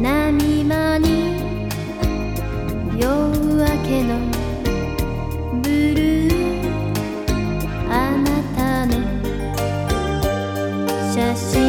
波間に夜明けのブルーあなたの写真。